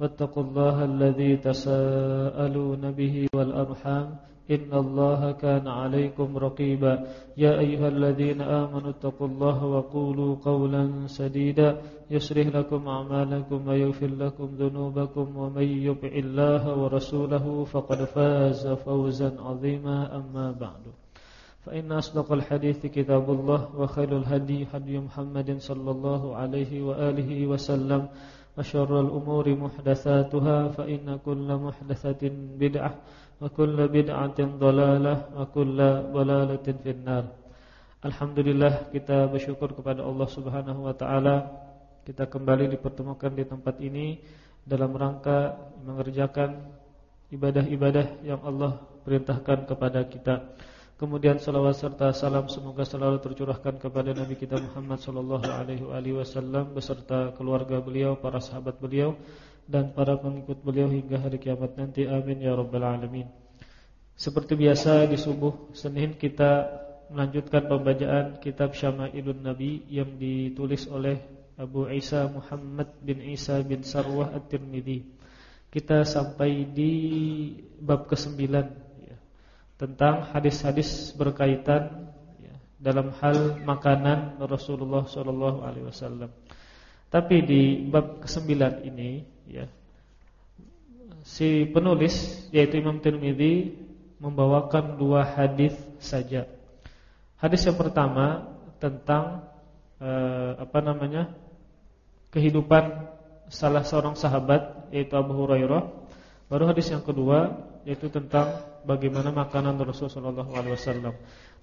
واتقوا الله الذي تساءلون به والأرحام إن الله كان عليكم رقيبا. يا أيها الذين آمنوا اتقوا الله وقولوا قولا سديدا. يصلح لكم أعمالكم ويغفر لكم ذنوبكم ومن يطع الله ورسوله فقد فاز فوزا عظيما. أما بعد فإن أصدق الحديث كتاب الله وخير الهدي هدي محمد صلى الله عليه وآله وسلم. وشر الأمور محدثاتها فإن كل محدثة بدعة وكل بدعة ضلالة وكل ضلالة في النار Alhamdulillah kita bersyukur kepada Allah Subhanahu wa taala kita kembali dipertemukan di tempat ini dalam rangka mengerjakan ibadah-ibadah yang Allah perintahkan kepada kita. Kemudian salawat serta salam semoga selalu tercurahkan kepada Nabi kita Muhammad sallallahu alaihi wasallam beserta keluarga beliau, para sahabat beliau dan para pengikut beliau hingga hari kiamat nanti. Amin ya rabbal alamin. Seperti biasa di subuh Senin kita melanjutkan pembacaan kitab Syama'ilun Nabi yang ditulis oleh Abu Isa Muhammad bin Isa bin Sarwah At-Tirmidzi. Kita sampai di bab ke-9 ya, tentang hadis-hadis berkaitan ya, dalam hal makanan Rasulullah sallallahu alaihi wasallam. Tapi di bab ke-9 ini ya. Si penulis yaitu Imam Tirmizi membawakan dua hadis saja. Hadis yang pertama tentang eh, apa namanya? kehidupan salah seorang sahabat yaitu Abu Hurairah. Baru hadis yang kedua yaitu tentang bagaimana makanan Rasulullah SAW.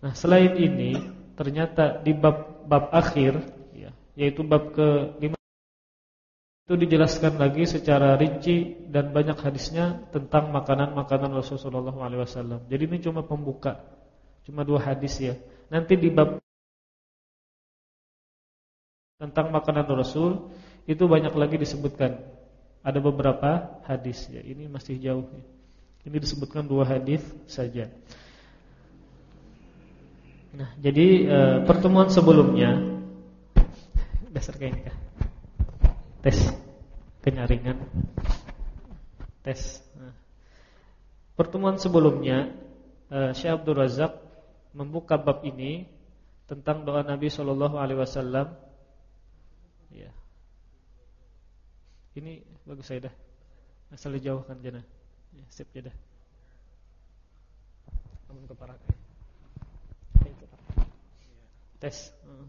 Nah, selain ini ternyata di bab bab akhir ya, yaitu bab ke itu dijelaskan lagi secara rinci dan banyak hadisnya tentang makanan-makanan Rasulullah SAW. Jadi ini cuma pembuka, cuma dua hadis ya. Nanti di bab tentang makanan Rasul itu banyak lagi disebutkan. Ada beberapa hadis ya. Ini masih jauh. Ya. Ini disebutkan dua hadis saja. Nah, jadi e, pertemuan sebelumnya dasar kayaknya tes kenyaringan tes nah. pertemuan sebelumnya uh, Syekh Abdul Razak membuka bab ini tentang doa Nabi Shallallahu Alaihi Wasallam ya ini bagus saya dah asal dijauhkan jana ya, sip ya dah namun keparak tes uh.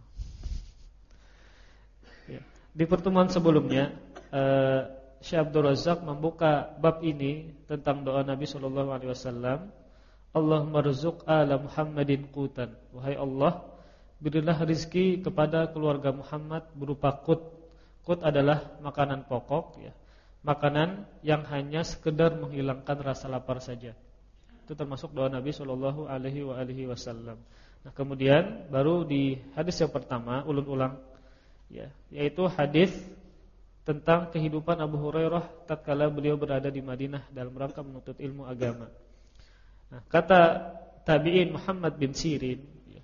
ya di pertemuan sebelumnya uh, Syekh Abdul Razak membuka bab ini tentang doa Nabi sallallahu alaihi wasallam, Allahumma rzuq ala Muhammadin qutan. Wahai Allah, berilah rizki kepada keluarga Muhammad berupa qut. Qut adalah makanan pokok ya. Makanan yang hanya sekedar menghilangkan rasa lapar saja. Itu termasuk doa Nabi sallallahu alaihi wasallam. Nah, kemudian baru di hadis yang pertama ulun-ulang ya, yaitu hadis tentang kehidupan Abu Hurairah tatkala beliau berada di Madinah dalam rangka menuntut ilmu agama. Nah, kata tabi'in Muhammad bin Sirin, ya,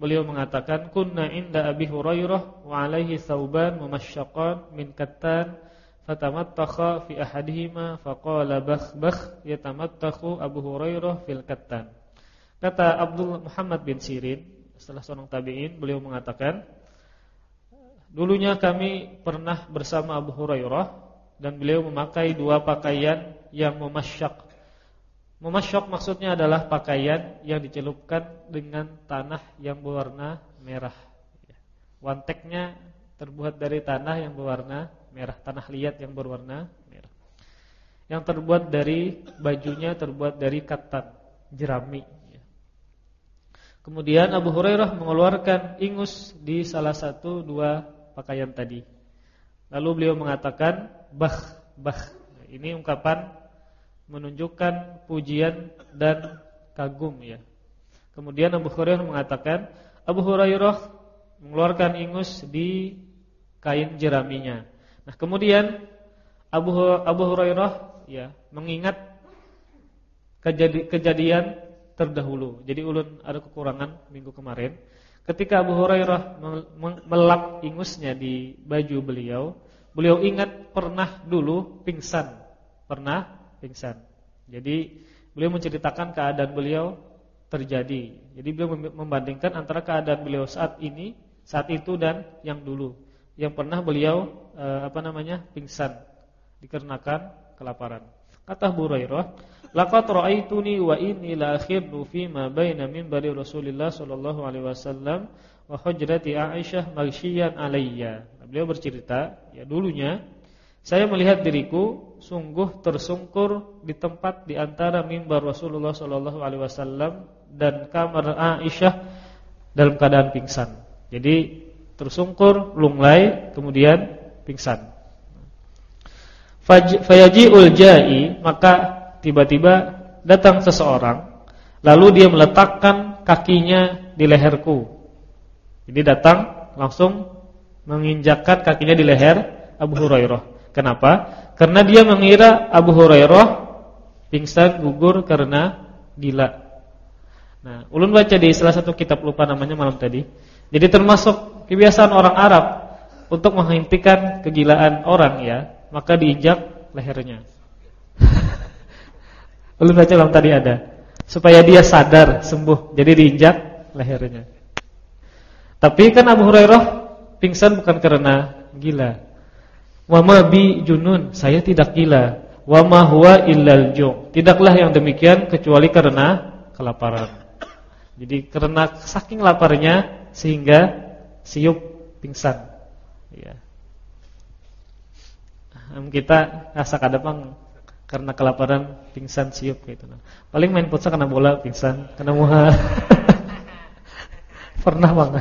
beliau mengatakan kunna inda Abi Hurairah wa alaihi thawban mumasyaqqan min kattan fatamattaqa fi ahadihima faqala bakh bakh yatamattakhu Abu Hurairah fil kattan. Kata Abdul Muhammad bin Sirin, setelah seorang tabi'in, beliau mengatakan Dulunya kami pernah bersama Abu Hurairah dan beliau memakai dua pakaian yang memasyak. Memasyak maksudnya adalah pakaian yang dicelupkan dengan tanah yang berwarna merah. Wanteknya terbuat dari tanah yang berwarna merah, tanah liat yang berwarna merah. Yang terbuat dari bajunya terbuat dari katan, jerami. Kemudian Abu Hurairah mengeluarkan ingus di salah satu dua pakaian tadi. Lalu beliau mengatakan bah bah Ini ungkapan menunjukkan pujian dan kagum ya. Kemudian Abu Hurairah mengatakan, Abu Hurairah mengeluarkan ingus di kain jeraminya. Nah, kemudian Abu Abu Hurairah ya mengingat kejadian terdahulu. Jadi ulun ada kekurangan minggu kemarin. Ketika Abu Hurairah melap ingusnya di baju beliau, beliau ingat pernah dulu pingsan. Pernah pingsan. Jadi beliau menceritakan keadaan beliau terjadi. Jadi beliau membandingkan antara keadaan beliau saat ini, saat itu dan yang dulu. Yang pernah beliau eh, apa namanya? pingsan dikarenakan kelaparan. Kata Abu Hurairah, "Laqad ra'aituni wa inni la akhirnu fi ma baina minbari Rasulillah sallallahu alaihi wasallam wa hujrati Aisyah maghsyiyan alayya." Beliau bercerita, ya dulunya saya melihat diriku sungguh tersungkur di tempat di antara mimbar Rasulullah sallallahu alaihi wasallam dan kamar Aisyah dalam keadaan pingsan. Jadi tersungkur, lunglai, kemudian pingsan. Fayaji'ul ja'i, maka tiba-tiba datang seseorang lalu dia meletakkan kakinya di leherku. Jadi datang langsung menginjakkan kakinya di leher Abu Hurairah. Kenapa? Karena dia mengira Abu Hurairah pingsan gugur karena gila. Nah, ulun baca di salah satu kitab lupa namanya malam tadi. Jadi termasuk kebiasaan orang Arab untuk menghentikan kegilaan orang ya, maka diinjak lehernya. ulun baca malam tadi ada supaya dia sadar sembuh. Jadi diinjak lehernya. Tapi kan Abu Hurairah pingsan bukan karena gila. Wa ma bi junun, saya tidak gila. Wa ma huwa illal ju'. Tidaklah yang demikian kecuali karena kelaparan. Jadi karena saking laparnya sehingga siup pingsan. Ya. Kita rasa kadang karena kelaparan pingsan siup gitu. Paling main futsal kena bola pingsan, kena muha. Pernah bang.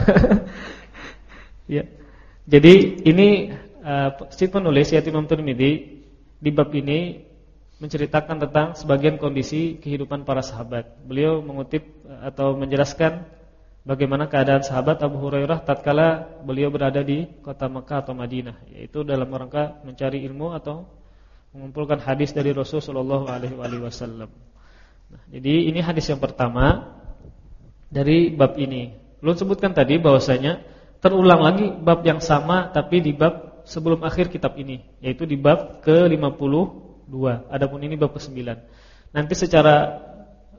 ya. Jadi ini uh, si penulis yaitu Imam di bab ini menceritakan tentang sebagian kondisi kehidupan para sahabat. Beliau mengutip uh, atau menjelaskan bagaimana keadaan sahabat Abu Hurairah tatkala beliau berada di kota Mekah atau Madinah, yaitu dalam rangka mencari ilmu atau mengumpulkan hadis dari Rasulullah SAW. Nah, jadi ini hadis yang pertama dari bab ini. Belum sebutkan tadi bahwasanya terulang lagi bab yang sama tapi di bab sebelum akhir kitab ini, yaitu di bab ke-52. Adapun ini bab ke-9. Nanti secara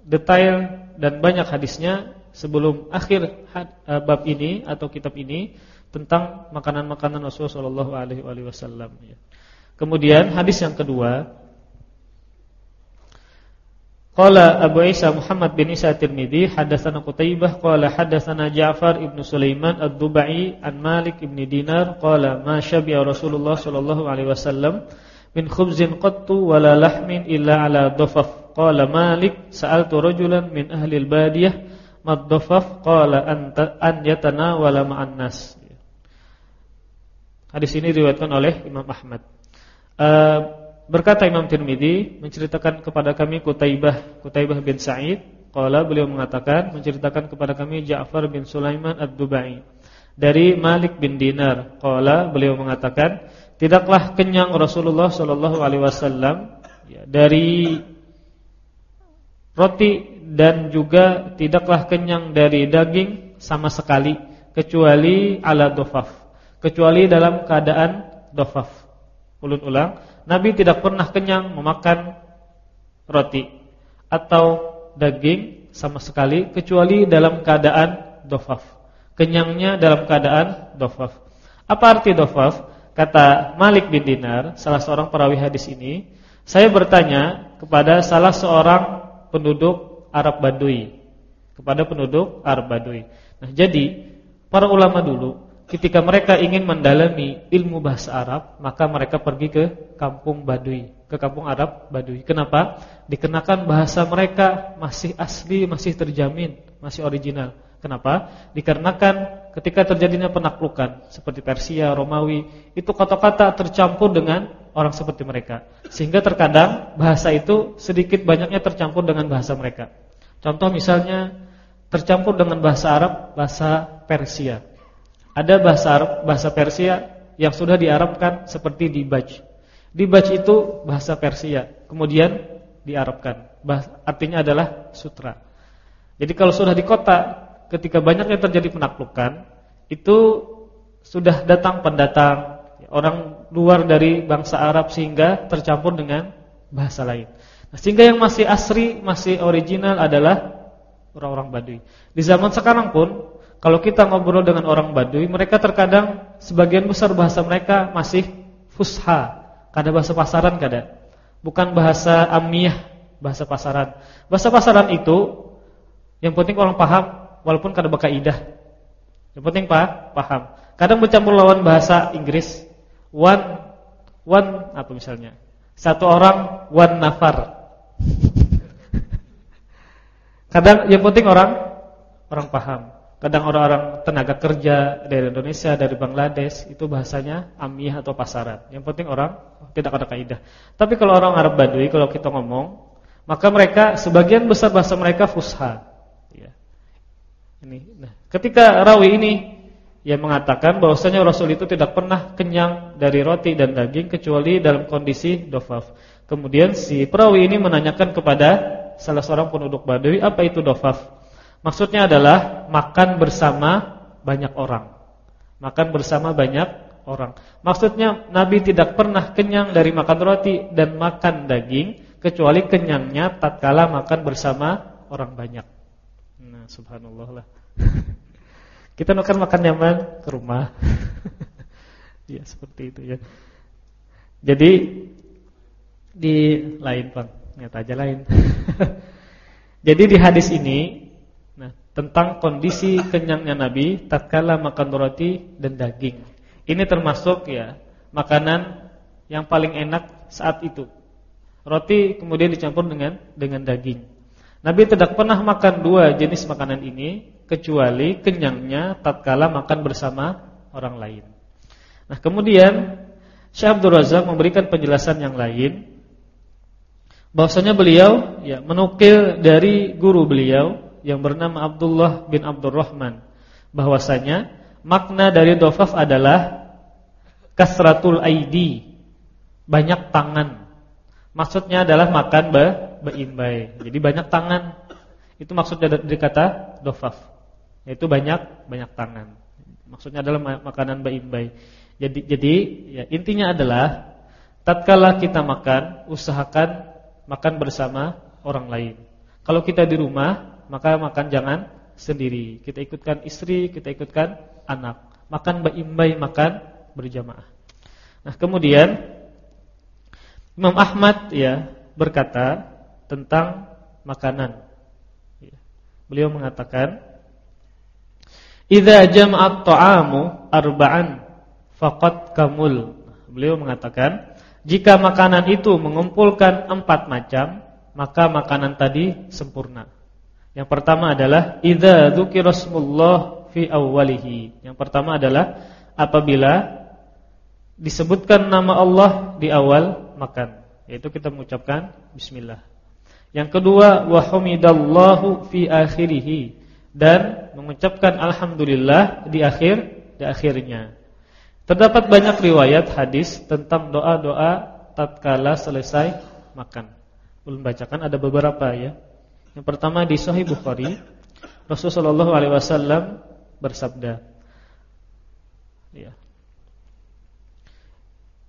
detail dan banyak hadisnya sebelum akhir eh, bab ini atau kitab ini tentang makanan-makanan Rasulullah wasallam ya. Kemudian hadis yang kedua Qala Abu Isa Muhammad bin Isa Tirmidzi hadatsana Qutaibah qala hadatsana Ja'far ibn Sulaiman Ad-Dubai an Malik ibn Dinar qala ma syabi'a Rasulullah sallallahu alaihi wasallam min khubzin qattu wala lahmin illa ala dhafaf qala Malik sa'altu rajulan min ahli al-badiyah mad dhafaf qala an yatanawala ma'an nas Hadis ini diriwayatkan oleh Imam Ahmad. Uh, Berkata Imam Tirmidzi menceritakan kepada kami Kutaibah, Kutaibah bin Sa'id, qala beliau mengatakan menceritakan kepada kami Ja'far bin Sulaiman Ad-Dubai. Dari Malik bin Dinar, qala beliau mengatakan, tidaklah kenyang Rasulullah sallallahu alaihi wasallam ya, dari roti dan juga tidaklah kenyang dari daging sama sekali kecuali ala dofaf, kecuali dalam keadaan dofaf. Ulun ulang Nabi tidak pernah kenyang memakan roti atau daging sama sekali kecuali dalam keadaan dofaf. Kenyangnya dalam keadaan dofaf. Apa arti dofaf? Kata Malik bin Dinar, salah seorang perawi hadis ini, saya bertanya kepada salah seorang penduduk Arab Badui, kepada penduduk Arab Badui. Nah, jadi para ulama dulu ketika mereka ingin mendalami ilmu bahasa Arab, maka mereka pergi ke kampung Badui, ke kampung Arab Badui. Kenapa? Dikenakan bahasa mereka masih asli, masih terjamin, masih original. Kenapa? Dikarenakan ketika terjadinya penaklukan seperti Persia, Romawi, itu kata-kata tercampur dengan orang seperti mereka. Sehingga terkadang bahasa itu sedikit banyaknya tercampur dengan bahasa mereka. Contoh misalnya tercampur dengan bahasa Arab, bahasa Persia. Ada bahasa Arab, bahasa Persia yang sudah diarabkan seperti dibaj. Dibaj itu bahasa Persia, kemudian diarabkan. Artinya adalah sutra. Jadi kalau sudah di kota, ketika banyaknya terjadi penaklukan, itu sudah datang pendatang orang luar dari bangsa Arab sehingga tercampur dengan bahasa lain. Sehingga yang masih asri, masih original adalah orang-orang Baduy. Di zaman sekarang pun kalau kita ngobrol dengan orang Baduy, mereka terkadang sebagian besar bahasa mereka masih fusha, kada bahasa pasaran kada. Bukan bahasa amiyah, bahasa pasaran. Bahasa pasaran itu yang penting orang paham walaupun kada bakaidah. Yang penting pak, paham. Kadang bercampur lawan bahasa Inggris. One one apa misalnya? Satu orang one nafar. Kadang yang penting orang orang paham. Kadang orang-orang tenaga kerja dari Indonesia, dari Bangladesh itu bahasanya amiyah atau pasaran. Yang penting orang tidak ada kaidah. Tapi kalau orang Arab Badui kalau kita ngomong, maka mereka sebagian besar bahasa mereka fusha. Ya. Ini. Nah, ketika rawi ini yang mengatakan bahwasanya Rasul itu tidak pernah kenyang dari roti dan daging kecuali dalam kondisi dofaf. Kemudian si perawi ini menanyakan kepada salah seorang penduduk Badui apa itu dofaf. Maksudnya adalah makan bersama banyak orang. Makan bersama banyak orang. Maksudnya Nabi tidak pernah kenyang dari makan roti dan makan daging kecuali kenyangnya tatkala makan bersama orang banyak. Nah, subhanallah lah. Kita makan makan nyaman ke rumah. ya seperti itu ya. Jadi di lain bang, nyata aja lain. Jadi di hadis ini, nah tentang kondisi kenyangnya Nabi tatkala makan roti dan daging. Ini termasuk ya makanan yang paling enak saat itu. Roti kemudian dicampur dengan dengan daging. Nabi tidak pernah makan dua jenis makanan ini kecuali kenyangnya tatkala makan bersama orang lain. Nah, kemudian Syekh Abdul Razak memberikan penjelasan yang lain. Bahwasanya beliau ya menukil dari guru beliau yang bernama Abdullah bin Abdurrahman bahwasanya makna dari dofaf adalah kasratul aidi banyak tangan. Maksudnya adalah makan be beimbai. Jadi banyak tangan. Itu maksudnya dari kata dofaf yaitu banyak banyak tangan. Maksudnya adalah makanan baik-baik. Jadi jadi ya intinya adalah tatkala kita makan, usahakan makan bersama orang lain. Kalau kita di rumah, maka makan jangan sendiri. Kita ikutkan istri, kita ikutkan anak. Makan baik-baik, makan berjamaah. Nah, kemudian Imam Ahmad ya berkata tentang makanan. Ya. Beliau mengatakan Idza jam'at ta'amu arba'an faqad kamul. Beliau mengatakan, jika makanan itu mengumpulkan empat macam, maka makanan tadi sempurna. Yang pertama adalah idza dzukirasmullah fi awwalihi. Yang pertama adalah apabila disebutkan nama Allah di awal makan, yaitu kita mengucapkan bismillah. Yang kedua wa hamidallahu fi akhirih dan mengucapkan alhamdulillah di akhir di akhirnya. Terdapat banyak riwayat hadis tentang doa-doa tatkala selesai makan. Belum bacakan ada beberapa ya. Yang pertama di Sahih Bukhari, Rasulullah wasallam bersabda, ya.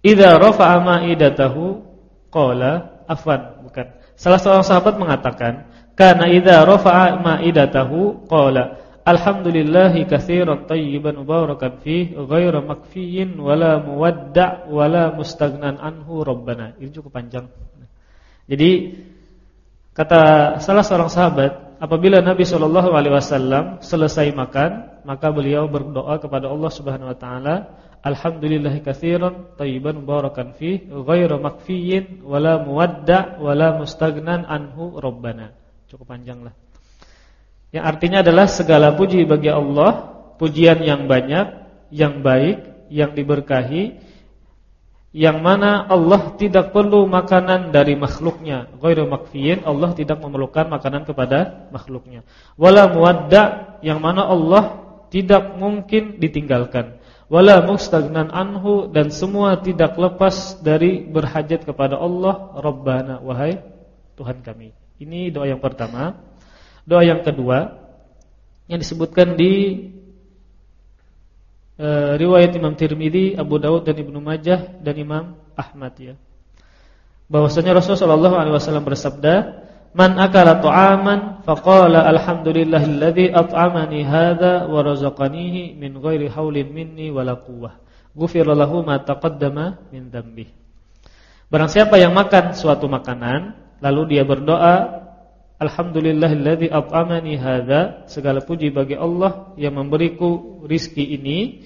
Idza rafa'a ma'idatahu qala afan, bukan. Salah seorang sahabat mengatakan, karena idza rafa'a ma'idatahu qala Alhamdulillahi katsiran tayyiban mubarakan fih ghairu makfiyin wala muwadda' wala mustaghnan anhu rabbana. Ini cukup panjang. Jadi kata salah seorang sahabat, apabila Nabi Shallallahu alaihi wasallam selesai makan, maka beliau berdoa kepada Allah Subhanahu wa taala, Alhamdulillahi katsiran tayyiban mubarakan fih ghairu makfiyin wala muwadda' wala mustaghnan anhu rabbana. Cukup panjang lah. Yang artinya adalah segala puji bagi Allah, pujian yang banyak, yang baik, yang diberkahi, yang mana Allah tidak perlu makanan dari makhluknya. Ghairu makfiyin, Allah tidak memerlukan makanan kepada makhluknya. Wala muwadda yang mana Allah tidak mungkin ditinggalkan. Wala mustagnan anhu dan semua tidak lepas dari berhajat kepada Allah Rabbana wahai Tuhan kami. Ini doa yang pertama. Doa yang kedua yang disebutkan di uh, riwayat Imam Tirmidzi, Abu Daud dan Ibnu Majah dan Imam Ahmad ya. Bahwasanya Rasulullah SAW bersabda, "Man akala ta'aman faqala alhamdulillahilladzi at'amani hadza wa razaqanihi min ghairi haulin minni wala quwwah. Ghufira lahu ma taqaddama min dzambi." Barang siapa yang makan suatu makanan lalu dia berdoa Alhamdulillahilladzi at'amani hadza segala puji bagi Allah yang memberiku rizki ini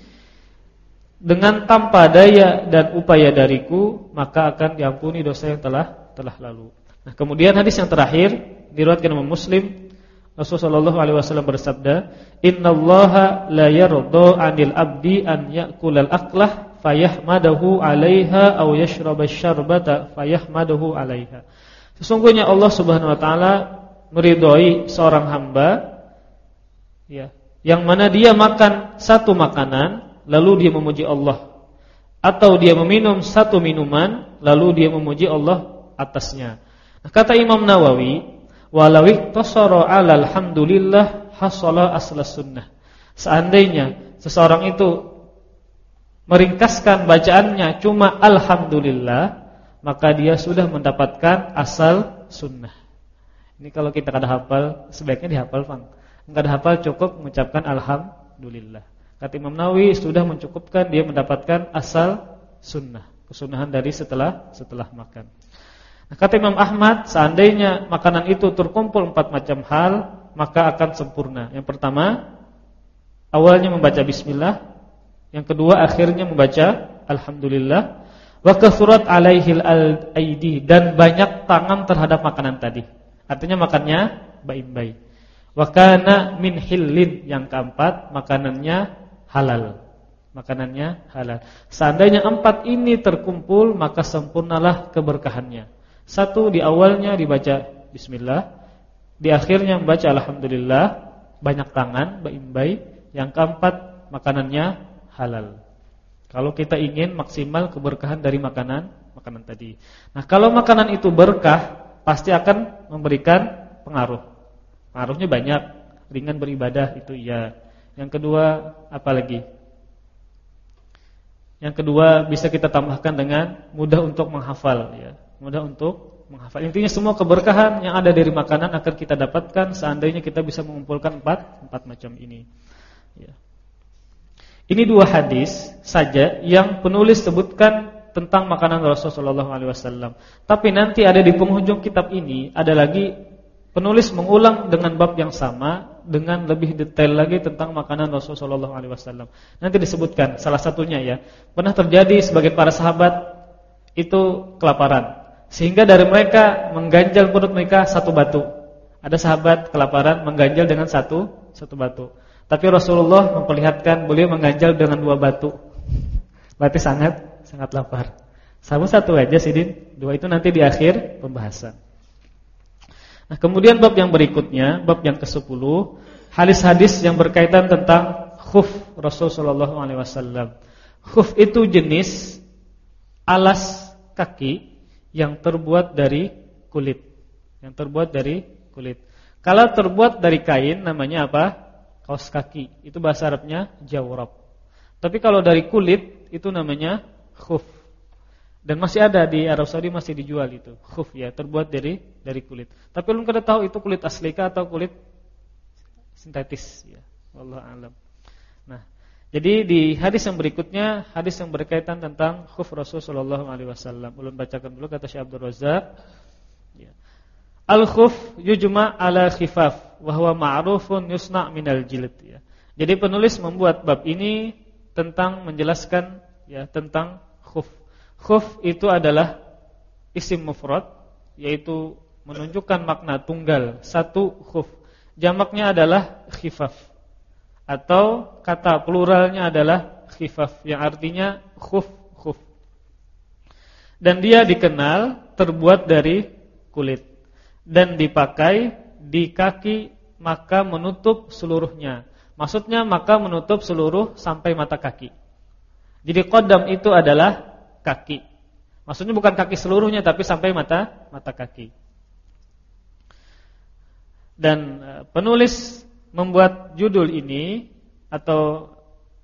dengan tanpa daya dan upaya dariku maka akan diampuni dosa yang telah telah lalu. Nah, kemudian hadis yang terakhir diriwayatkan oleh Muslim Rasulullah wasallam bersabda, "Innallaha la yarda 'anil 'abdi an ya'kulal fayahmadahu 'alaiha aw yashraba asy-syarbata fayahmadahu 'alaiha." Sesungguhnya Allah Subhanahu wa taala meridhoi seorang hamba ya, yang mana dia makan satu makanan lalu dia memuji Allah atau dia meminum satu minuman lalu dia memuji Allah atasnya. Nah, kata Imam Nawawi, walau tasara 'ala alhamdulillah hasala asla sunnah. Seandainya seseorang itu meringkaskan bacaannya cuma alhamdulillah, maka dia sudah mendapatkan asal sunnah. Ini kalau kita kada hafal, sebaiknya dihafal, Bang. Enggak ada hafal cukup mengucapkan alhamdulillah. Kata Imam Nawawi sudah mencukupkan dia mendapatkan asal sunnah, kesunahan dari setelah setelah makan. Nah, kata Imam Ahmad, seandainya makanan itu terkumpul empat macam hal, maka akan sempurna. Yang pertama, awalnya membaca bismillah, yang kedua akhirnya membaca alhamdulillah, wa kathurat alaihil aidi dan banyak tangan terhadap makanan tadi. Artinya makannya baik-baik. Wakana min hillin yang keempat makanannya halal. Makanannya halal. Seandainya empat ini terkumpul maka sempurnalah keberkahannya. Satu di awalnya dibaca bismillah, di akhirnya membaca alhamdulillah, banyak tangan baik-baik. Yang keempat makanannya halal. Kalau kita ingin maksimal keberkahan dari makanan makanan tadi. Nah, kalau makanan itu berkah pasti akan memberikan pengaruh. Pengaruhnya banyak, ringan beribadah itu iya. Yang kedua, apa lagi? Yang kedua bisa kita tambahkan dengan mudah untuk menghafal ya. Mudah untuk menghafal. Intinya semua keberkahan yang ada dari makanan akan kita dapatkan seandainya kita bisa mengumpulkan empat empat macam ini. Ya. Ini dua hadis saja yang penulis sebutkan tentang makanan Rasulullah SAW. Tapi nanti ada di penghujung kitab ini ada lagi penulis mengulang dengan bab yang sama dengan lebih detail lagi tentang makanan Rasulullah SAW. Nanti disebutkan salah satunya ya pernah terjadi sebagai para sahabat itu kelaparan sehingga dari mereka mengganjal perut mereka satu batu. Ada sahabat kelaparan mengganjal dengan satu satu batu. Tapi Rasulullah memperlihatkan beliau mengganjal dengan dua batu. Berarti sangat sangat lapar. Sama satu aja sih Din, dua itu nanti di akhir pembahasan. Nah, kemudian bab yang berikutnya, bab yang ke-10, hadis-hadis yang berkaitan tentang khuf Rasulullah SAW. Khuf itu jenis alas kaki yang terbuat dari kulit. Yang terbuat dari kulit. Kalau terbuat dari kain namanya apa? Kaos kaki. Itu bahasa Arabnya jawrab. Tapi kalau dari kulit itu namanya khuf. Dan masih ada di Arab Saudi masih dijual itu khuf ya, terbuat dari dari kulit. Tapi belum kada tahu itu kulit asli atau kulit sintetis ya. Wallahu alam. Nah, jadi di hadis yang berikutnya, hadis yang berkaitan tentang khuf Rasul sallallahu alaihi wasallam. Ulun bacakan dulu kata Syekh Abdul Razak. Ya. Al-khuf yujma ala khifaf wa huwa ma'rufun yusna' minal jilid ya. Jadi penulis membuat bab ini tentang menjelaskan ya tentang khuf. Khuf itu adalah isim mufrad yaitu menunjukkan makna tunggal, satu khuf. Jamaknya adalah khifaf. Atau kata pluralnya adalah khifaf yang artinya khuf khuf. dan dia dikenal terbuat dari kulit dan dipakai di kaki maka menutup seluruhnya. Maksudnya maka menutup seluruh sampai mata kaki. Jadi kodam itu adalah kaki. Maksudnya bukan kaki seluruhnya tapi sampai mata mata kaki. Dan e, penulis membuat judul ini atau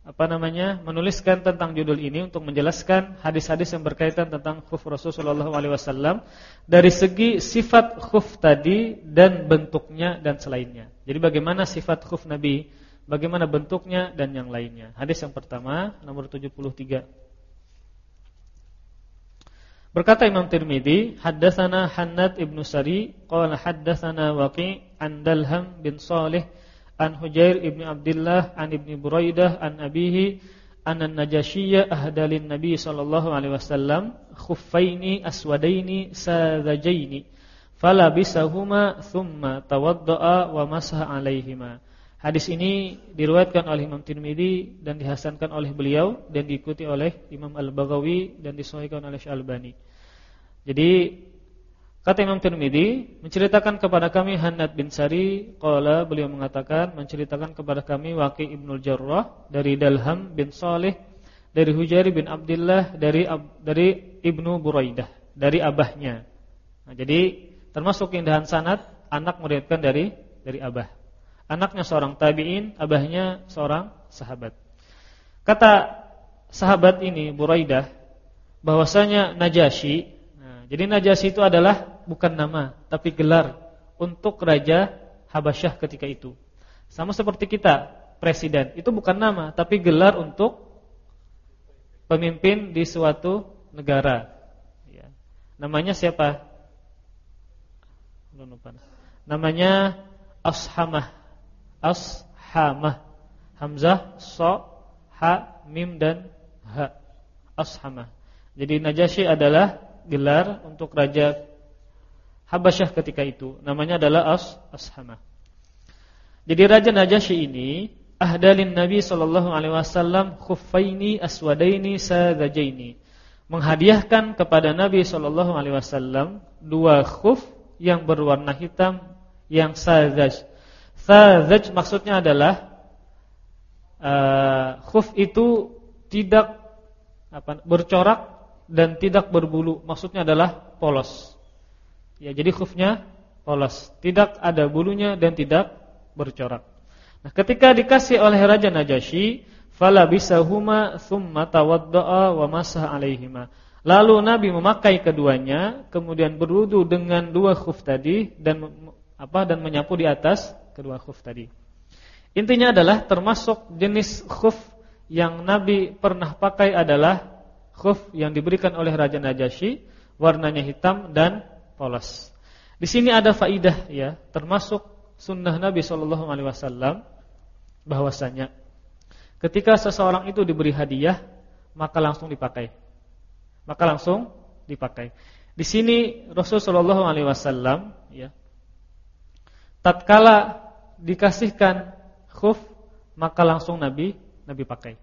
apa namanya menuliskan tentang judul ini untuk menjelaskan hadis-hadis yang berkaitan tentang khuf Rasulullah SAW dari segi sifat khuf tadi dan bentuknya dan selainnya. Jadi bagaimana sifat khuf Nabi, bagaimana bentuknya dan yang lainnya. Hadis yang pertama nomor 73. Berkata Imam Tirmidzi, haddatsana Hannad ibnu Sari, qala haddatsana Waqi' an Dalham bin Salih an Hujair ibn Abdullah an ibni Buraidah an abihi anna najashiyya ahdalin nabi sallallahu alaihi wasallam khuffaini aswadaini sadajaini falabisahuma thumma tawaddaa wa masaha alaihima Hadis ini diriwayatkan oleh Imam Tirmidzi dan dihasankan oleh beliau dan diikuti oleh Imam Al-Baghawi dan disahihkan oleh Syalbani. Jadi Kata Imam Tirmidzi menceritakan kepada kami Hanad bin Sari qala beliau mengatakan menceritakan kepada kami Waqi Ibnul Jarrah dari Dalham bin Saleh dari Hujair bin Abdullah dari dari Ibnu Buraidah dari abahnya. Nah, jadi termasuk keindahan sanad anak meriwayatkan dari dari abah. Anaknya seorang tabi'in, abahnya seorang sahabat. Kata sahabat ini Buraidah bahwasanya Najasyi nah, jadi Najasyi itu adalah bukan nama, tapi gelar untuk raja Habasyah ketika itu. Sama seperti kita, presiden, itu bukan nama, tapi gelar untuk pemimpin di suatu negara. Ya. Namanya siapa? Namanya Ashamah. Ashamah. Hamzah, So, Ha, Mim dan Ha. Ashamah. Jadi Najasyi adalah gelar untuk raja Habasyah ketika itu. Namanya adalah As Ashamah. Jadi Raja Najasyi ini ahdalin Nabi sallallahu alaihi wasallam khuffaini aswadaini sadajaini. Menghadiahkan kepada Nabi wasallam dua khuf yang berwarna hitam yang sadaj. Sadaj maksudnya adalah uh, khuf itu tidak apa bercorak dan tidak berbulu. Maksudnya adalah polos. Ya, jadi khufnya polos, tidak ada bulunya dan tidak bercorak. Nah, ketika dikasih oleh Raja Najasyi, fala bisahuma thumma tawaddaa wa masaha alaihima. Lalu Nabi memakai keduanya, kemudian berwudu dengan dua khuf tadi dan apa dan menyapu di atas kedua khuf tadi. Intinya adalah termasuk jenis khuf yang Nabi pernah pakai adalah khuf yang diberikan oleh Raja Najasyi, warnanya hitam dan polos. Di sini ada faidah ya, termasuk sunnah Nabi Shallallahu Alaihi Wasallam bahwasanya ketika seseorang itu diberi hadiah maka langsung dipakai, maka langsung dipakai. Di sini Rasul Shallallahu Alaihi Wasallam ya, tatkala dikasihkan khuf maka langsung Nabi Nabi pakai.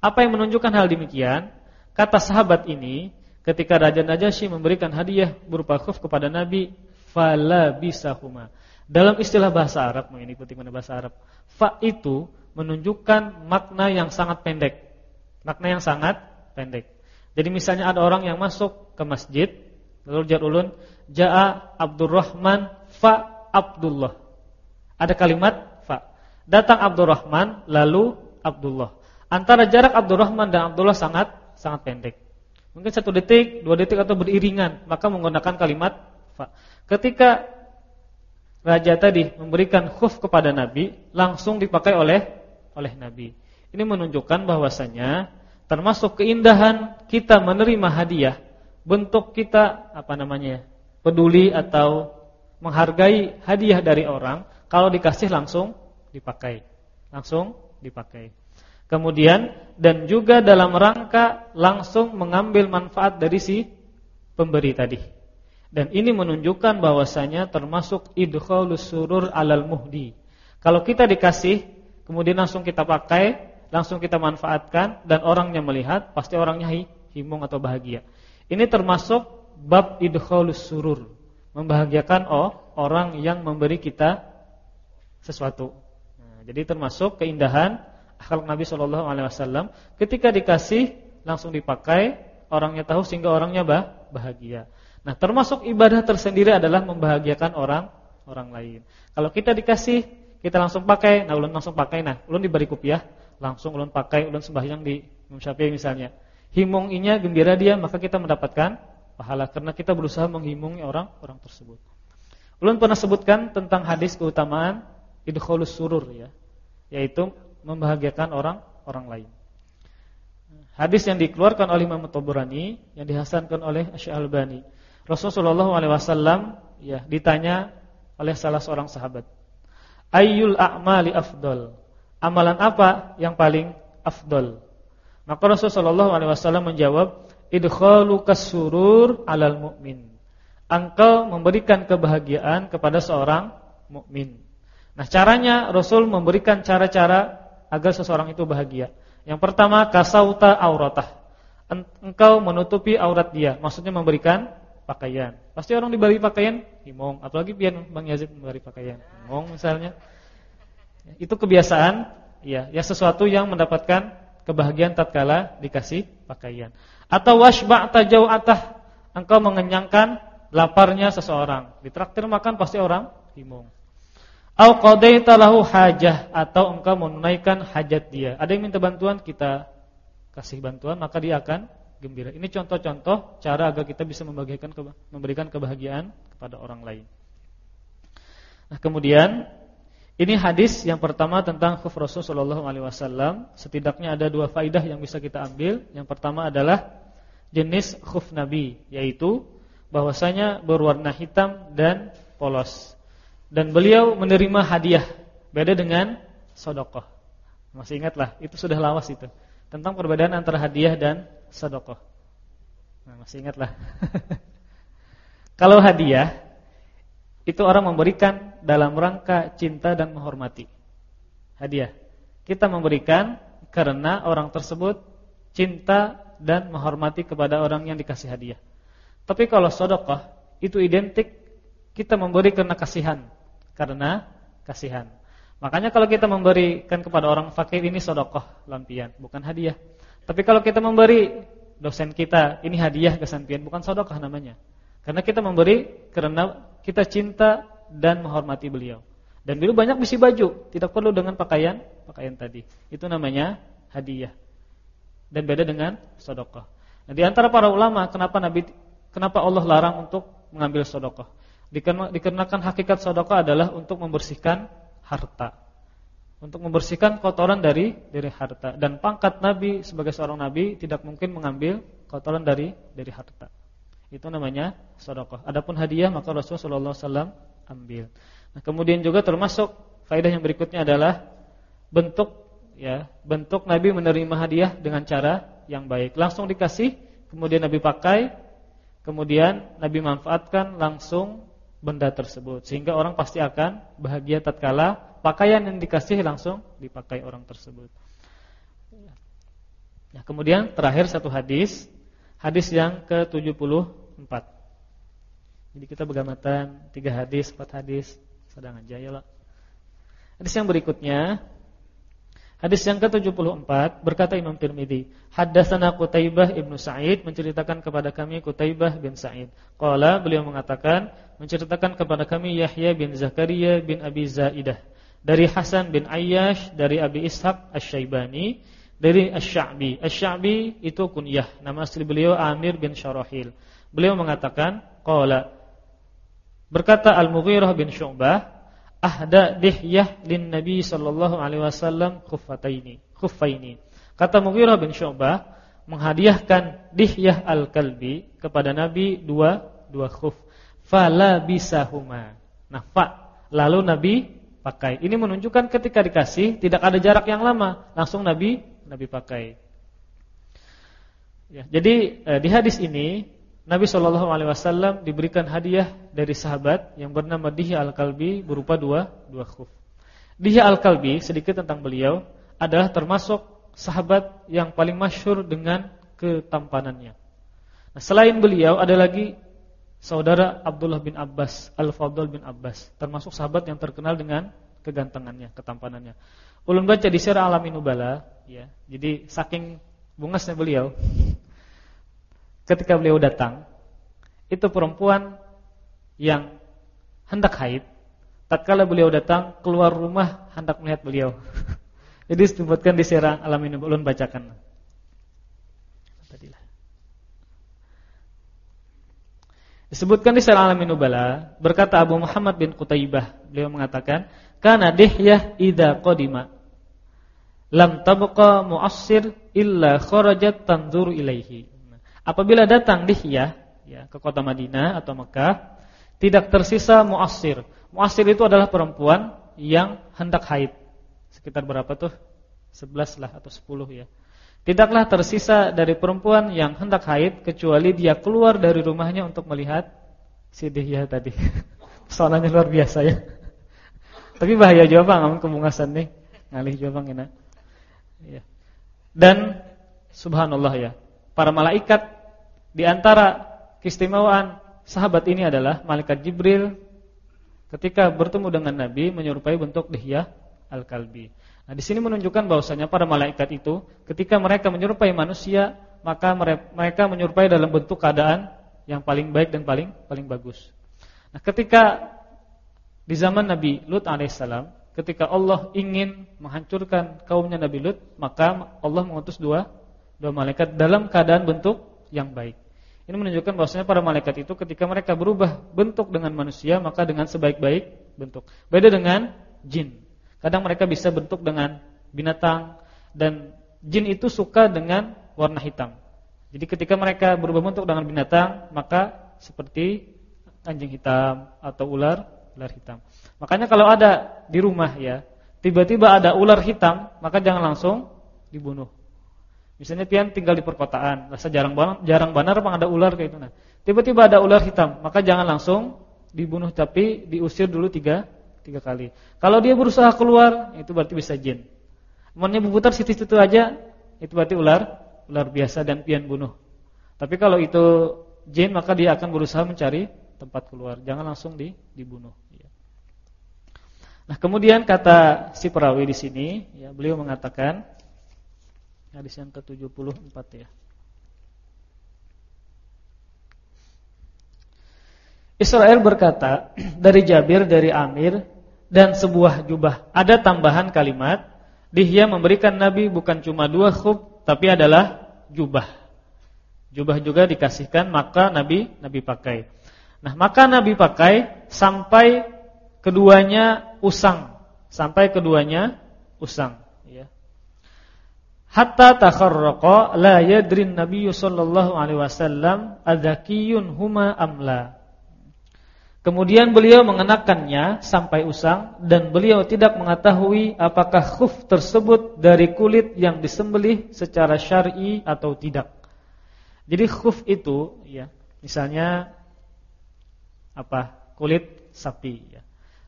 Apa yang menunjukkan hal demikian? Kata sahabat ini, ketika Raja Najasyi memberikan hadiah berupa khuf kepada Nabi, fala bisahuma. Dalam istilah bahasa Arab, mengikuti mana bahasa Arab, fa itu menunjukkan makna yang sangat pendek. Makna yang sangat pendek. Jadi misalnya ada orang yang masuk ke masjid, lalu jar ulun, jaa Abdurrahman fa Abdullah. Ada kalimat fa. Datang Abdurrahman lalu Abdullah. Antara jarak Abdurrahman dan Abdullah sangat sangat pendek. Mungkin satu detik, dua detik atau beriringan, maka menggunakan kalimat fa. Ketika raja tadi memberikan khuf kepada Nabi, langsung dipakai oleh oleh Nabi. Ini menunjukkan bahwasanya termasuk keindahan kita menerima hadiah, bentuk kita apa namanya? peduli atau menghargai hadiah dari orang, kalau dikasih langsung dipakai. Langsung dipakai. Kemudian dan juga dalam rangka langsung mengambil manfaat dari si pemberi tadi. Dan ini menunjukkan bahwasanya termasuk idkhalus surur alal muhdi. Kalau kita dikasih, kemudian langsung kita pakai, langsung kita manfaatkan dan orangnya melihat, pasti orangnya himung atau bahagia. Ini termasuk bab idkhalus surur, membahagiakan oh, orang yang memberi kita sesuatu. Nah, jadi termasuk keindahan akhlak Nabi Shallallahu alaihi wasallam ketika dikasih langsung dipakai, orangnya tahu sehingga orangnya bah, bahagia. Nah, termasuk ibadah tersendiri adalah membahagiakan orang orang lain. Kalau kita dikasih, kita langsung pakai, nah ulun langsung pakai nah, ulun diberi kupiah, langsung ulun pakai, ulun sembahyang di Imam Syafi'i misalnya. Himunginya gembira dia, maka kita mendapatkan pahala karena kita berusaha menghimungi orang orang tersebut. Ulun pernah sebutkan tentang hadis keutamaan idkhulus surur ya, yaitu membahagiakan orang orang lain. Hadis yang dikeluarkan oleh Imam Tabrani yang dihasankan oleh Asy-Albani. Rasulullah SAW ya ditanya oleh salah seorang sahabat, "Ayyul a'mali afdal?" Amalan apa yang paling afdal? Maka Rasulullah SAW menjawab, "Idkhalu kasurur 'alal mu'min." Engkau memberikan kebahagiaan kepada seorang mukmin. Nah, caranya Rasul memberikan cara-cara agar seseorang itu bahagia. Yang pertama kasauta auratah. Engkau menutupi aurat dia, maksudnya memberikan pakaian. Pasti orang diberi pakaian himong, apalagi pian Bang Yazid memberi pakaian. Himong misalnya. Itu kebiasaan, ya, ya sesuatu yang mendapatkan kebahagiaan tatkala dikasih pakaian. Atau washba'ta jau'atah, engkau mengenyangkan laparnya seseorang. Ditraktir makan pasti orang himong. Au qadaita lahu hajah atau engkau menunaikan hajat dia. Ada yang minta bantuan, kita kasih bantuan, maka dia akan gembira. Ini contoh-contoh cara agar kita bisa membagikan memberikan kebahagiaan kepada orang lain. Nah, kemudian ini hadis yang pertama tentang khuf Rasul sallallahu alaihi. Setidaknya ada dua faidah yang bisa kita ambil. Yang pertama adalah jenis khuf Nabi, yaitu bahwasanya berwarna hitam dan polos dan beliau menerima hadiah. Beda dengan sodokoh. Masih ingatlah, itu sudah lawas itu. Tentang perbedaan antara hadiah dan sodokoh. Nah, masih ingatlah. Kalau hadiah, itu orang memberikan dalam rangka cinta dan menghormati. Hadiah. Kita memberikan karena orang tersebut cinta dan menghormati kepada orang yang dikasih hadiah. Tapi kalau sodokoh, itu identik kita memberi karena kasihan karena kasihan. Makanya kalau kita memberikan kepada orang fakir ini sodokoh lampian, bukan hadiah. Tapi kalau kita memberi dosen kita ini hadiah kesampian, bukan sodokoh namanya. Karena kita memberi karena kita cinta dan menghormati beliau. Dan beliau banyak bisi baju, tidak perlu dengan pakaian pakaian tadi. Itu namanya hadiah. Dan beda dengan sodokoh. Nah, di antara para ulama, kenapa Nabi, kenapa Allah larang untuk mengambil sodokoh? Dikarenakan hakikat sedekah adalah untuk membersihkan harta. Untuk membersihkan kotoran dari dari harta dan pangkat nabi sebagai seorang nabi tidak mungkin mengambil kotoran dari dari harta. Itu namanya sedekah. Adapun hadiah maka Rasulullah SAW ambil. Nah, kemudian juga termasuk faedah yang berikutnya adalah bentuk ya, bentuk Nabi menerima hadiah dengan cara yang baik. Langsung dikasih, kemudian Nabi pakai, kemudian Nabi manfaatkan langsung benda tersebut sehingga orang pasti akan bahagia tatkala pakaian yang dikasih langsung dipakai orang tersebut. Nah, kemudian terakhir satu hadis, hadis yang ke-74. Jadi kita bergamatan tiga hadis, empat hadis, sedang aja ya lah. Hadis yang berikutnya Hadis yang ke-74 berkata Imam Tirmizi, haddatsana Qutaibah ibnu Sa'id menceritakan kepada kami Qutaibah bin Sa'id. Qala beliau mengatakan menceritakan kepada kami Yahya bin Zakaria bin Abi Zaidah dari Hasan bin Ayyash dari Abi Ishaq Asy-Syaibani dari Asy-Sya'bi. Asy-Sya'bi itu kunyah, nama asli beliau Amir bin Syarahil. Beliau mengatakan qala berkata Al-Mughirah bin Syu'bah ahda dihyah lin Nabi sallallahu alaihi wasallam khuffataini khuffaini. Kata Mughirah bin Syu'bah menghadiahkan dihyah al-kalbi kepada Nabi dua dua khuf. Fala bisahuma. Nah, fa lalu Nabi pakai. Ini menunjukkan ketika dikasih tidak ada jarak yang lama, langsung Nabi Nabi pakai. Ya, jadi eh, di hadis ini Nabi Shallallahu Alaihi Wasallam diberikan hadiah dari sahabat yang bernama Dihya Al Kalbi berupa dua dua khuf. Dihya Al Kalbi sedikit tentang beliau adalah termasuk sahabat yang paling masyhur dengan ketampanannya. Nah, selain beliau ada lagi saudara Abdullah bin Abbas, Al-Fadl bin Abbas, termasuk sahabat yang terkenal dengan kegantengannya, ketampanannya. Ulun baca di Sirah Alamin Nubala, ya. Jadi saking bungasnya beliau ketika beliau datang, itu perempuan yang hendak haid. Tatkala beliau datang keluar rumah hendak melihat beliau. Jadi disebutkan di Sirah Alamin ulun bacakan. Disebutkan di Sirah Alamin Nubala, berkata Abu Muhammad bin Qutaibah, beliau mengatakan, "Kana dihyah idza qadima lam tabqa mu'assir illa kharajat tanzur ilaihi." Apabila datang Dihyah ya ke kota Madinah atau Mekah, tidak tersisa mu'assir. Mu'assir itu adalah perempuan yang hendak haid. Sekitar berapa tuh? 11 lah atau 10 ya. Tidaklah tersisa dari perempuan yang hendak haid kecuali dia keluar dari rumahnya untuk melihat si Dihya tadi. Soalnya luar biasa ya. Tapi bahaya juga bang, amun kebungasan nih. Ngalih juga bang enak. Ya. Dan subhanallah ya, para malaikat di antara keistimewaan sahabat ini adalah malaikat Jibril ketika bertemu dengan Nabi menyerupai bentuk Dihya al-Kalbi. Nah, di sini menunjukkan bahwasanya para malaikat itu ketika mereka menyerupai manusia, maka mereka menyerupai dalam bentuk keadaan yang paling baik dan paling paling bagus. Nah, ketika di zaman Nabi Lut alaihissalam, ketika Allah ingin menghancurkan kaumnya Nabi Lut, maka Allah mengutus dua dua malaikat dalam keadaan bentuk yang baik. Ini menunjukkan bahwasanya para malaikat itu ketika mereka berubah bentuk dengan manusia, maka dengan sebaik-baik bentuk. Beda dengan jin. Kadang mereka bisa bentuk dengan binatang dan jin itu suka dengan warna hitam. Jadi ketika mereka berubah bentuk dengan binatang, maka seperti anjing hitam atau ular, ular hitam. Makanya kalau ada di rumah ya, tiba-tiba ada ular hitam, maka jangan langsung dibunuh. Misalnya pian tinggal di perkotaan, rasa jarang banget, jarang benar bang ada ular kayak itu nah. Tiba-tiba ada ular hitam, maka jangan langsung dibunuh tapi diusir dulu tiga tiga kali. Kalau dia berusaha keluar, itu berarti bisa jin. Maunya berputar situ-situ aja, itu berarti ular, ular biasa dan pian bunuh. Tapi kalau itu jin, maka dia akan berusaha mencari tempat keluar. Jangan langsung di, dibunuh. Ya. Nah, kemudian kata si perawi di sini, ya, beliau mengatakan hadis yang ke-74 ya. Israel berkata dari Jabir dari Amir dan sebuah jubah. Ada tambahan kalimat, Dihya memberikan Nabi bukan cuma dua khub, tapi adalah jubah. Jubah juga dikasihkan, maka Nabi Nabi pakai. Nah, maka Nabi pakai sampai keduanya usang, sampai keduanya usang. Hatta takharraqa la yadrin Nabi sallallahu alaihi wasallam adzakiyun huma amla. Kemudian beliau mengenakannya sampai usang dan beliau tidak mengetahui apakah khuf tersebut dari kulit yang disembelih secara syar'i atau tidak. Jadi khuf itu ya, misalnya apa? kulit sapi ya.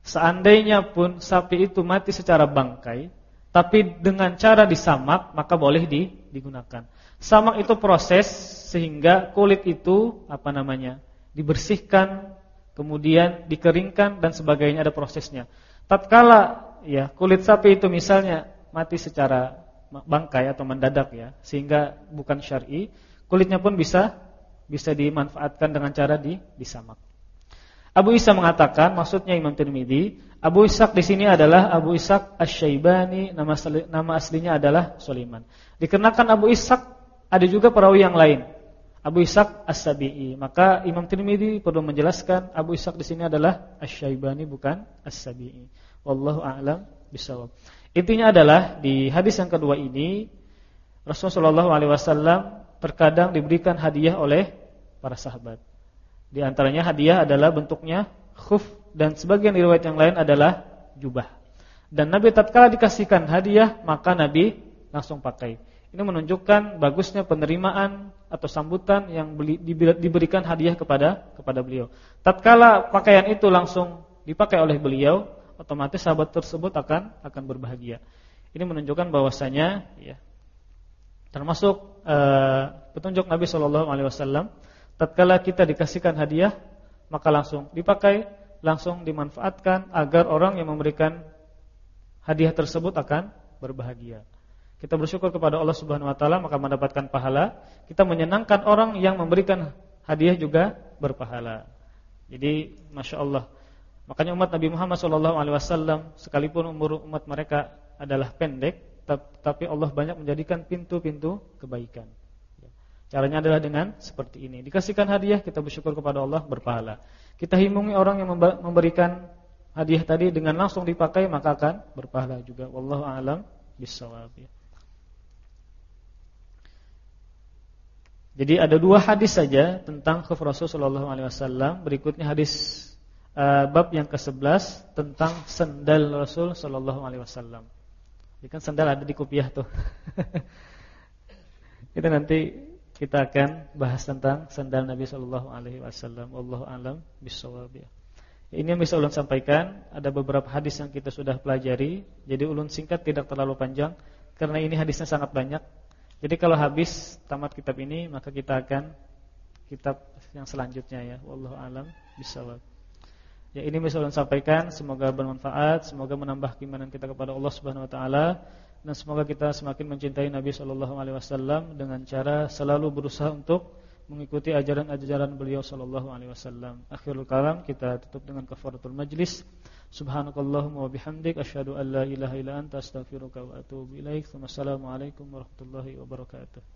Seandainya pun sapi itu mati secara bangkai, tapi dengan cara disamak maka boleh digunakan. Samak itu proses sehingga kulit itu apa namanya? dibersihkan kemudian dikeringkan dan sebagainya ada prosesnya. Tatkala ya kulit sapi itu misalnya mati secara bangkai atau mendadak ya, sehingga bukan syar'i, kulitnya pun bisa bisa dimanfaatkan dengan cara di disamak. Abu Isa mengatakan, maksudnya Imam Tirmidzi, Abu Ishaq di sini adalah Abu Ishaq Asy-Syaibani, nama nama aslinya adalah Sulaiman. Dikarenakan Abu Ishaq ada juga perawi yang lain. Abu Ishaq As-Sabi'i. Maka Imam Tirmidzi perlu menjelaskan Abu Ishaq di sini adalah Asy-Syaibani bukan As-Sabi'i. Wallahu a'lam bishawab. Intinya adalah di hadis yang kedua ini Rasulullah SAW terkadang diberikan hadiah oleh para sahabat. Di antaranya hadiah adalah bentuknya khuf dan sebagian riwayat yang lain adalah jubah. Dan Nabi tatkala dikasihkan hadiah maka Nabi langsung pakai. Ini menunjukkan bagusnya penerimaan atau sambutan yang diberikan hadiah kepada kepada beliau. Tatkala pakaian itu langsung dipakai oleh beliau, otomatis sahabat tersebut akan akan berbahagia. Ini menunjukkan bahwasanya ya termasuk uh, petunjuk Nabi Shallallahu alaihi wasallam tatkala kita dikasihkan hadiah, maka langsung dipakai, langsung dimanfaatkan agar orang yang memberikan hadiah tersebut akan berbahagia. Kita bersyukur kepada Allah Subhanahu wa taala maka mendapatkan pahala. Kita menyenangkan orang yang memberikan hadiah juga berpahala. Jadi masya Allah. Makanya umat Nabi Muhammad SAW sekalipun umur umat mereka adalah pendek, tapi Allah banyak menjadikan pintu-pintu kebaikan. Caranya adalah dengan seperti ini. Dikasihkan hadiah, kita bersyukur kepada Allah berpahala. Kita himungi orang yang memberikan hadiah tadi dengan langsung dipakai maka akan berpahala juga. Wallahu a'lam bishawab. Jadi ada dua hadis saja tentang khuf Rasul sallallahu alaihi wasallam. Berikutnya hadis uh, bab yang ke-11 tentang sendal Rasul sallallahu alaihi wasallam. Kan sendal ada di kopiah tuh. Kita nanti kita akan bahas tentang sendal Nabi sallallahu alaihi wasallam. Wallahu alam bisawab. Ini yang bisa ulun sampaikan, ada beberapa hadis yang kita sudah pelajari. Jadi ulun singkat tidak terlalu panjang karena ini hadisnya sangat banyak jadi kalau habis tamat kitab ini maka kita akan kitab yang selanjutnya ya. Wallahu alam bisawab. Ya ini bisa ulun sampaikan, semoga bermanfaat, semoga menambah keimanan kita kepada Allah Subhanahu wa taala dan semoga kita semakin mencintai Nabi sallallahu alaihi wasallam dengan cara selalu berusaha untuk mengikuti ajaran-ajaran beliau sallallahu alaihi wasallam. Akhirul kalam kita tutup dengan kafaratul majlis. Subhanakallahumma wa bihamdik asyhadu an la ilaha illa anta astaghfiruka wa atubu ilaik. Wassalamualaikum warahmatullahi wabarakatuh.